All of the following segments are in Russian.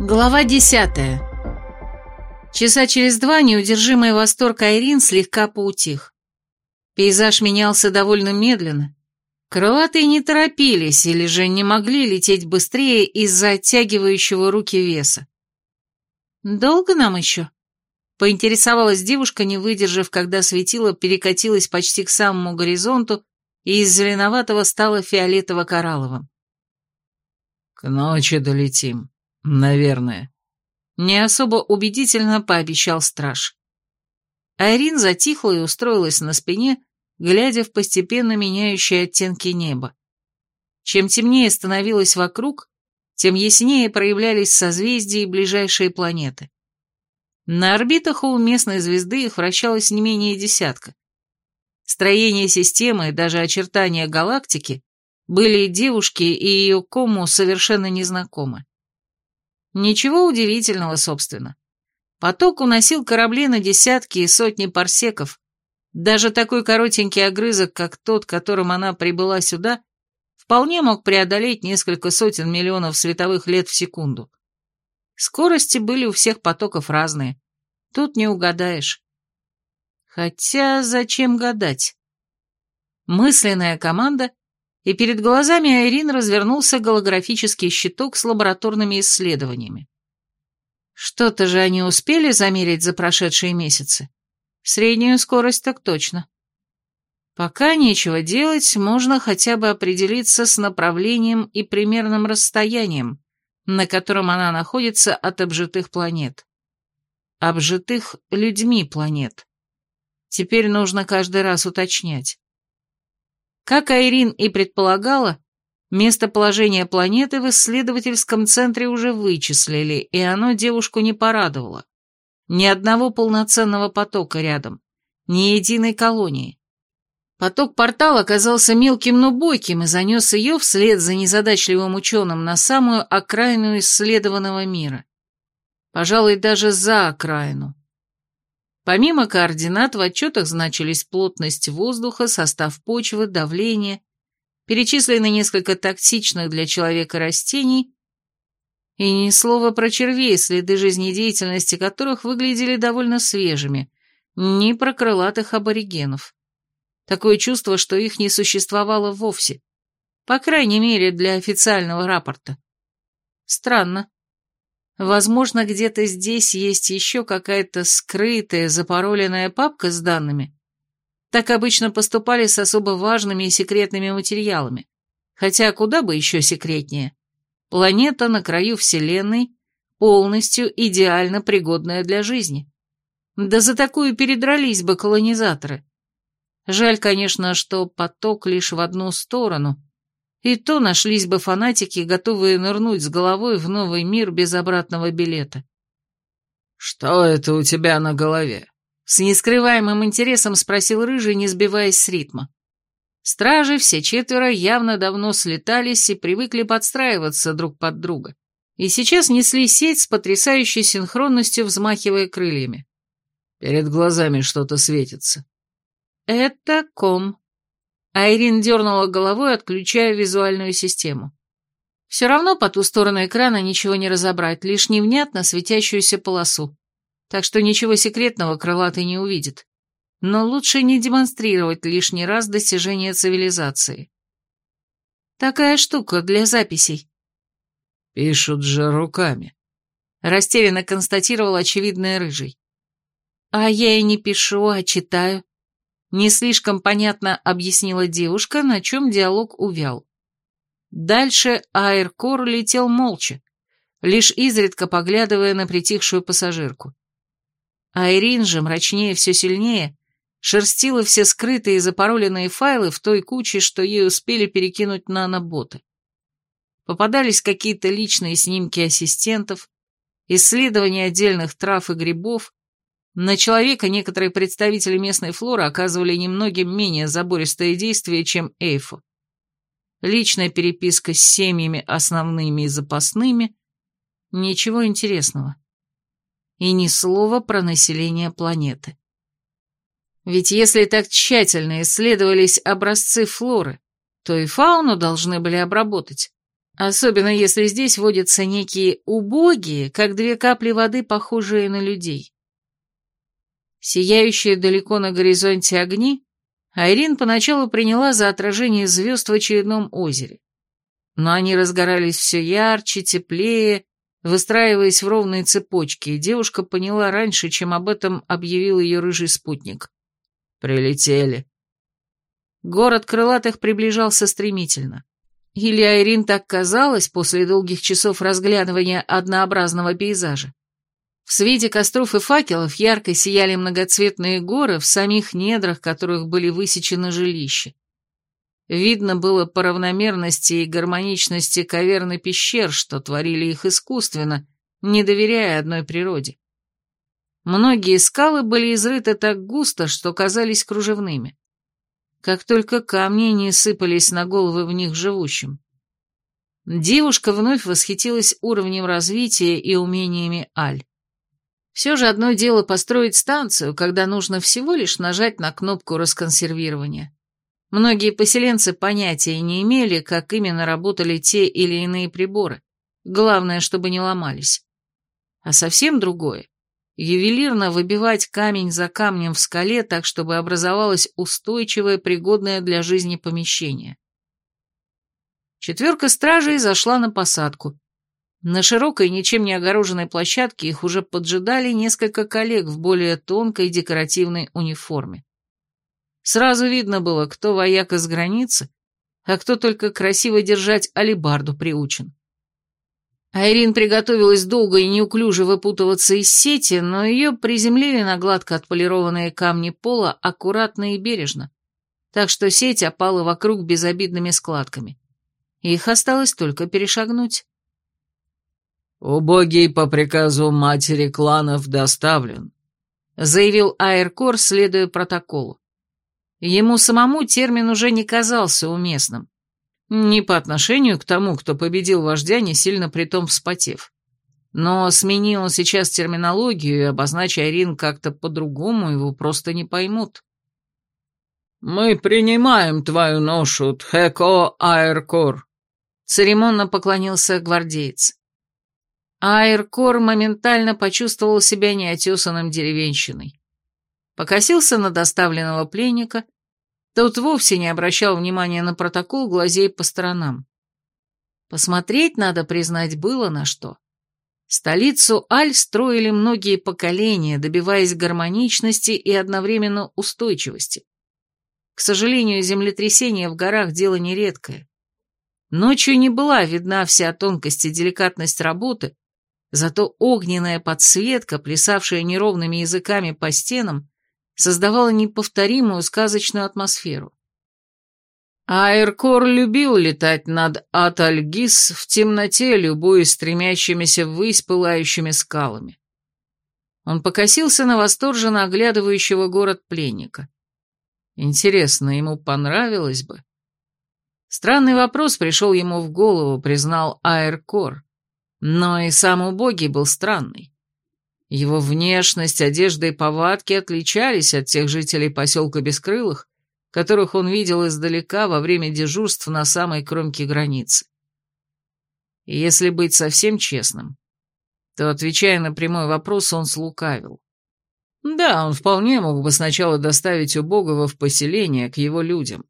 Глава десятая. Часа через два неудержимый восторг Айрин слегка поутих. Пейзаж менялся довольно медленно. Крылатые не торопились или же не могли лететь быстрее из-за оттягивающего руки веса. «Долго нам еще?» — поинтересовалась девушка, не выдержав, когда светило перекатилось почти к самому горизонту и из зеленоватого стало фиолетово-коралловым. «К ночи долетим, наверное», — не особо убедительно пообещал страж. Айрин затихла и устроилась на спине, глядя в постепенно меняющие оттенки неба. Чем темнее становилось вокруг, тем яснее проявлялись созвездия и ближайшие планеты. На орбитах у местной звезды их вращалось не менее десятка. Строение системы и даже очертания галактики были девушке и ее кому совершенно незнакомы. Ничего удивительного, собственно. Поток уносил корабли на десятки и сотни парсеков. Даже такой коротенький огрызок, как тот, которым она прибыла сюда, вполне мог преодолеть несколько сотен миллионов световых лет в секунду. Скорости были у всех потоков разные. Тут не угадаешь. Хотя зачем гадать? Мысленная команда, и перед глазами Айрин развернулся голографический щиток с лабораторными исследованиями. Что-то же они успели замерить за прошедшие месяцы. Среднюю скорость так точно. Пока нечего делать, можно хотя бы определиться с направлением и примерным расстоянием, на котором она находится от обжитых планет. Обжитых людьми планет. Теперь нужно каждый раз уточнять. Как Айрин и предполагала, местоположение планеты в исследовательском центре уже вычислили, и оно девушку не порадовало. Ни одного полноценного потока рядом, ни единой колонии. Поток портала оказался мелким, но бойким и занес ее вслед за незадачливым ученым на самую окраину исследованного мира. Пожалуй, даже за окраину. Помимо координат в отчетах значились плотность воздуха, состав почвы, давление, перечислены несколько токсичных для человека растений и ни слова про червей, следы жизнедеятельности которых выглядели довольно свежими, ни про крылатых аборигенов. Такое чувство, что их не существовало вовсе, по крайней мере для официального рапорта. Странно. Возможно, где-то здесь есть еще какая-то скрытая, запароленная папка с данными. Так обычно поступали с особо важными и секретными материалами. Хотя куда бы еще секретнее. Планета на краю Вселенной, полностью идеально пригодная для жизни. Да за такую передрались бы колонизаторы. Жаль, конечно, что поток лишь в одну сторону, и то нашлись бы фанатики, готовые нырнуть с головой в новый мир без обратного билета. «Что это у тебя на голове?» С нескрываемым интересом спросил Рыжий, не сбиваясь с ритма. Стражи, все четверо, явно давно слетались и привыкли подстраиваться друг под друга. И сейчас несли сеть с потрясающей синхронностью, взмахивая крыльями. Перед глазами что-то светится. «Это ком», Айрин дернула головой, отключая визуальную систему. Все равно по ту сторону экрана ничего не разобрать, лишь невнятно светящуюся полосу. Так что ничего секретного крылатый не увидит. Но лучше не демонстрировать лишний раз достижения цивилизации. Такая штука для записей. Пишут же руками. Растерянно констатировал очевидный рыжий. А я и не пишу, а читаю. Не слишком понятно объяснила девушка, на чем диалог увял. Дальше Айркор летел молча, лишь изредка поглядывая на притихшую пассажирку. Айрин же, мрачнее все сильнее, шерстила все скрытые и запароленные файлы в той куче, что ей успели перекинуть наноботы. Попадались какие-то личные снимки ассистентов, исследования отдельных трав и грибов, на человека некоторые представители местной флоры оказывали немногим менее забористое действие, чем Эйфу. Личная переписка с семьями основными и запасными. Ничего интересного. И ни слова про население планеты. Ведь если так тщательно исследовались образцы флоры, то и фауну должны были обработать. Особенно если здесь водятся некие убогие, как две капли воды, похожие на людей. Сияющие далеко на горизонте огни Айрин поначалу приняла за отражение звезд в очередном озере. Но они разгорались все ярче, теплее, выстраиваясь в ровные цепочки, и девушка поняла раньше, чем об этом объявил ее рыжий спутник. «Прилетели». Город крылатых приближался стремительно. Или Айрин так казалось после долгих часов разглядывания однообразного пейзажа. В свете костров и факелов ярко сияли многоцветные горы, в самих недрах которых были высечены жилища. Видно было по равномерности и гармоничности каверны пещер, что творили их искусственно, не доверяя одной природе. Многие скалы были изрыты так густо, что казались кружевными. Как только камни не сыпались на головы в них живущим. Девушка вновь восхитилась уровнем развития и умениями Аль. Все же одно дело построить станцию, когда нужно всего лишь нажать на кнопку расконсервирования. Многие поселенцы понятия не имели, как именно работали те или иные приборы. Главное, чтобы не ломались. А совсем другое – ювелирно выбивать камень за камнем в скале так, чтобы образовалось устойчивое, пригодное для жизни помещение. Четверка стражей зашла на посадку. На широкой, ничем не огороженной площадке их уже поджидали несколько коллег в более тонкой декоративной униформе. Сразу видно было, кто вояк из границы, а кто только красиво держать алибарду приучен. Айрин приготовилась долго и неуклюже выпутываться из сети, но ее приземлили на гладко отполированные камни пола аккуратно и бережно, так что сеть опала вокруг безобидными складками. Их осталось только перешагнуть. «Убогий по приказу матери кланов доставлен», — заявил Айркор, следуя протоколу. Ему самому термин уже не казался уместным. Не по отношению к тому, кто победил вождя, не сильно притом вспотев. Но сменил он сейчас терминологию и обозначь Айрин как-то по-другому, его просто не поймут. «Мы принимаем твою ношу, Тхэко Айркор», — церемонно поклонился гвардеец. Айркор моментально почувствовал себя неотесанным деревенщиной покосился на доставленного пленника, тот вовсе не обращал внимания на протокол, глазей по сторонам. Посмотреть, надо признать, было на что. Столицу Аль строили многие поколения, добиваясь гармоничности и одновременно устойчивости. К сожалению, землетрясение в горах – дело нередкое. Ночью не была видна вся тонкость и деликатность работы, зато огненная подсветка, плясавшая неровными языками по стенам, создавала неповторимую сказочную атмосферу. Айркор любил летать над Атальгис в темноте, любуясь стремящимися ввысь пылающими скалами. Он покосился на восторженно оглядывающего город пленника. Интересно, ему понравилось бы? Странный вопрос пришел ему в голову, признал Айркор. Но и сам убогий был странный. Его внешность, одежда и повадки отличались от тех жителей поселка Бескрылых, которых он видел издалека во время дежурств на самой кромке границы. Если быть совсем честным, то, отвечая на прямой вопрос, он слукавил. Да, он вполне мог бы сначала доставить убогого в поселение к его людям.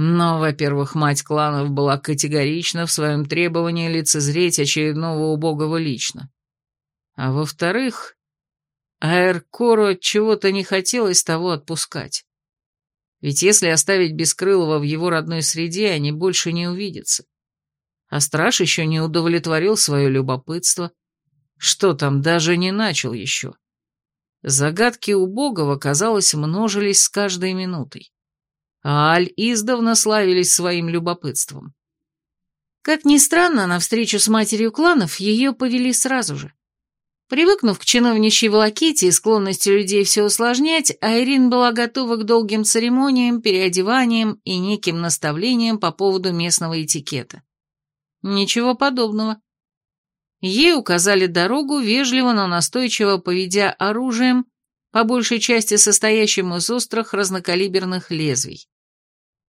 Но, во-первых, мать кланов была категорична в своем требовании лицезреть очередного убогого лично. А во-вторых, Аэркору чего-то не хотелось того отпускать. Ведь если оставить Бескрылого в его родной среде, они больше не увидятся. А страж еще не удовлетворил свое любопытство. Что там, даже не начал еще. Загадки убогого, казалось, множились с каждой минутой. А Аль издавна славились своим любопытством. Как ни странно, на встречу с матерью кланов ее повели сразу же. Привыкнув к чиновничьей волоките и склонности людей все усложнять, Айрин была готова к долгим церемониям, переодеваниям и неким наставлениям по поводу местного этикета. Ничего подобного. Ей указали дорогу, вежливо, но настойчиво поведя оружием, по большей части состоящим из острых разнокалиберных лезвий.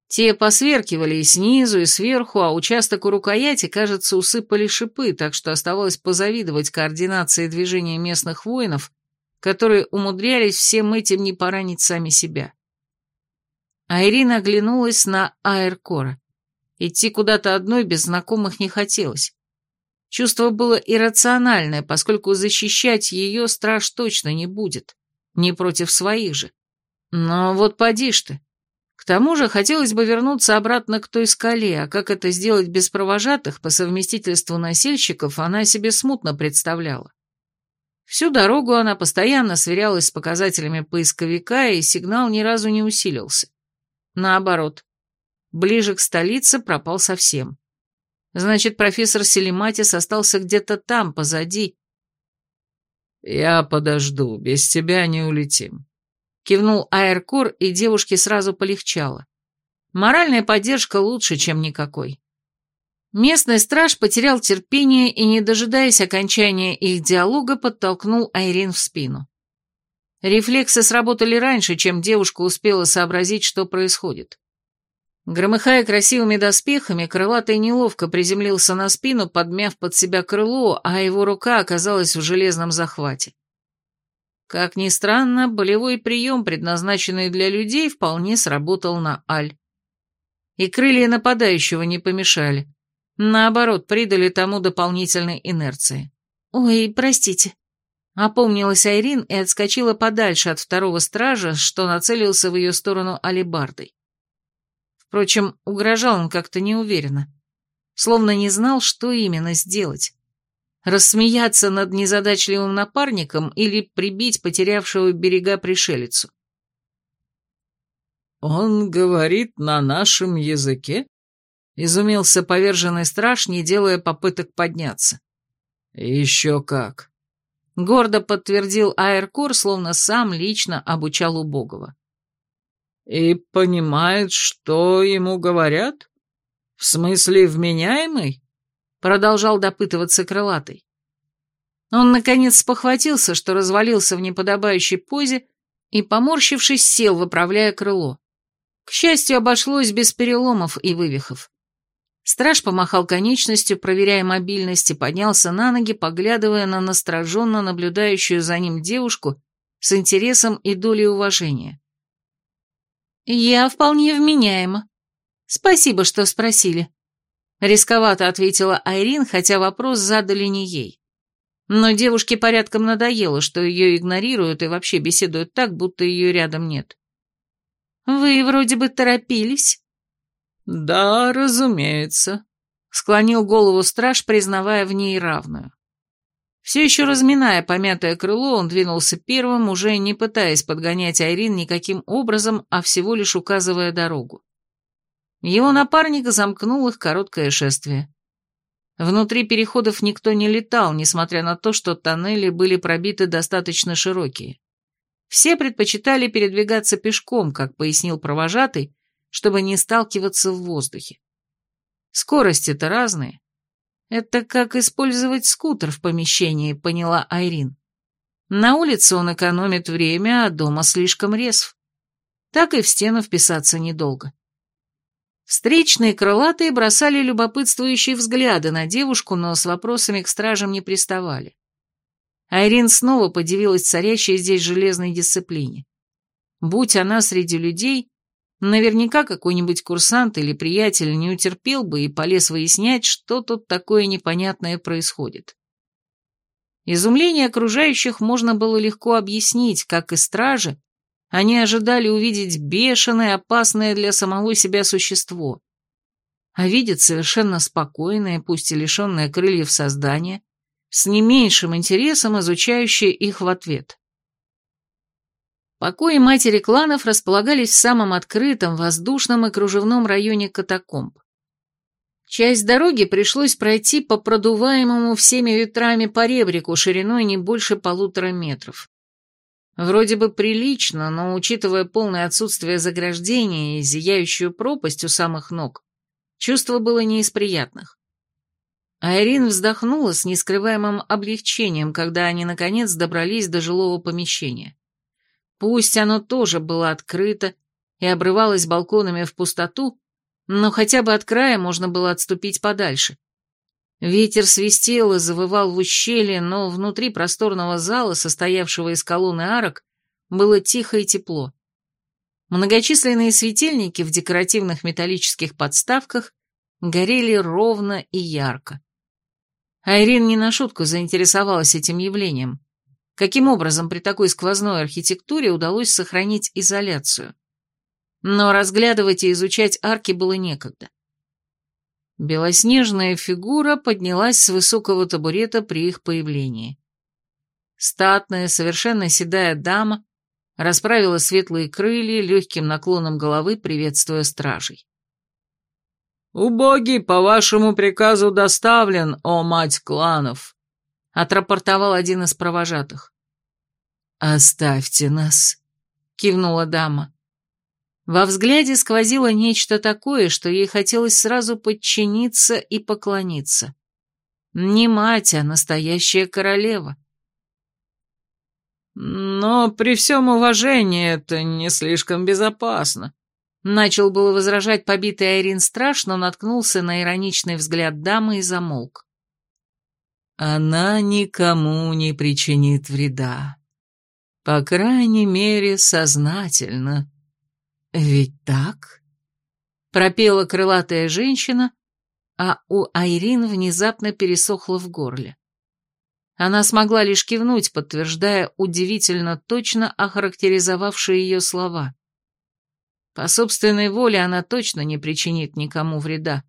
Те посверкивали и снизу, и сверху, а участок у рукояти, кажется, усыпали шипы, так что оставалось позавидовать координации движения местных воинов, которые умудрялись всем этим не поранить сами себя. А Ирина оглянулась на Аэркора. Идти куда-то одной без знакомых не хотелось. Чувство было иррациональное, поскольку защищать ее страж точно не будет. Не против своих же. Но вот поди ж ты. К тому же хотелось бы вернуться обратно к той скале, а как это сделать без провожатых по совместительству носильщиков, она себе смутно представляла. Всю дорогу она постоянно сверялась с показателями поисковика, и сигнал ни разу не усилился. Наоборот, ближе к столице пропал совсем. Значит, профессор Селиматис остался где-то там, позади. «Я подожду, без тебя не улетим», — кивнул Аэркур, и девушке сразу полегчало. Моральная поддержка лучше, чем никакой. Местный страж потерял терпение и, не дожидаясь окончания их диалога, подтолкнул Айрин в спину. Рефлексы сработали раньше, чем девушка успела сообразить, что происходит. Громыхая красивыми доспехами, крылатый неловко приземлился на спину, подмяв под себя крыло, а его рука оказалась в железном захвате. Как ни странно, болевой прием, предназначенный для людей, вполне сработал на Аль. И крылья нападающего не помешали. Наоборот, придали тому дополнительной инерции. «Ой, простите», Опомнилась Айрин и отскочила подальше от второго стража, что нацелился в ее сторону алебардой. Впрочем, угрожал он как-то неуверенно, словно не знал, что именно сделать. Рассмеяться над незадачливым напарником или прибить потерявшего берега пришелицу. «Он говорит на нашем языке?» — изумился поверженный страж, не делая попыток подняться. «Еще как!» Гордо подтвердил Аэркур, словно сам лично обучал убогого. «И понимает, что ему говорят? В смысле, вменяемый?» Продолжал допытываться крылатый. Он, наконец, спохватился, что развалился в неподобающей позе и, поморщившись, сел, выправляя крыло. К счастью, обошлось без переломов и вывихов. Страж помахал конечностью, проверяя мобильность, и поднялся на ноги, поглядывая на настороженно наблюдающую за ним девушку с интересом и долей уважения. «Я вполне вменяема. Спасибо, что спросили». Рисковато ответила Айрин, хотя вопрос задали не ей. Но девушке порядком надоело, что ее игнорируют и вообще беседуют так, будто ее рядом нет. «Вы вроде бы торопились». «Да, разумеется», — склонил голову страж, признавая в ней равную. Все еще разминая помятое крыло, он двинулся первым, уже не пытаясь подгонять Айрин никаким образом, а всего лишь указывая дорогу. Его напарник замкнул их короткое шествие. Внутри переходов никто не летал, несмотря на то, что тоннели были пробиты достаточно широкие. Все предпочитали передвигаться пешком, как пояснил провожатый, чтобы не сталкиваться в воздухе. Скорости-то разные. Это как использовать скутер в помещении, поняла Айрин. На улице он экономит время, а дома слишком резв. Так и в стену вписаться недолго. Встречные крылатые бросали любопытствующие взгляды на девушку, но с вопросами к стражам не приставали. Айрин снова подивилась царящей здесь железной дисциплине. Будь она среди людей, Наверняка какой-нибудь курсант или приятель не утерпел бы и полез выяснять, что тут такое непонятное происходит. Изумление окружающих можно было легко объяснить, как и стражи, они ожидали увидеть бешеное, опасное для самого себя существо. А видят совершенно спокойное, пусть и лишенное крыльев создание, с не меньшим интересом изучающее их в ответ. Покои матери кланов располагались в самом открытом, воздушном и кружевном районе катакомб. Часть дороги пришлось пройти по продуваемому всеми ветрами поребрику шириной не больше полутора метров. Вроде бы прилично, но, учитывая полное отсутствие заграждения и зияющую пропасть у самых ног, чувство было не из приятных. Айрин вздохнула с нескрываемым облегчением, когда они, наконец, добрались до жилого помещения. Пусть оно тоже было открыто и обрывалось балконами в пустоту, но хотя бы от края можно было отступить подальше. Ветер свистел и завывал в ущелье, но внутри просторного зала, состоявшего из колонны арок, было тихо и тепло. Многочисленные светильники в декоративных металлических подставках горели ровно и ярко. Айрин не на шутку заинтересовалась этим явлением. Каким образом при такой сквозной архитектуре удалось сохранить изоляцию? Но разглядывать и изучать арки было некогда. Белоснежная фигура поднялась с высокого табурета при их появлении. Статная, совершенно седая дама расправила светлые крылья, легким наклоном головы приветствуя стражей. «Убогий по вашему приказу доставлен, о мать кланов!» — отрапортовал один из провожатых. «Оставьте нас», — кивнула дама. Во взгляде сквозило нечто такое, что ей хотелось сразу подчиниться и поклониться. Не мать, а настоящая королева. «Но при всем уважении это не слишком безопасно», Начал было возражать побитый Айрин страш, но наткнулся на ироничный взгляд дамы и замолк. «Она никому не причинит вреда. По крайней мере, сознательно», «Ведь так?» Пропела крылатая женщина, а у Айрин внезапно пересохло в горле. Она смогла лишь кивнуть, подтверждая удивительно точно охарактеризовавшие ее слова. По собственной воле она точно не причинит никому вреда,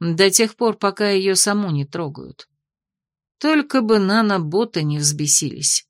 до тех пор, пока ее саму не трогают. Только бы наноботы не взбесились.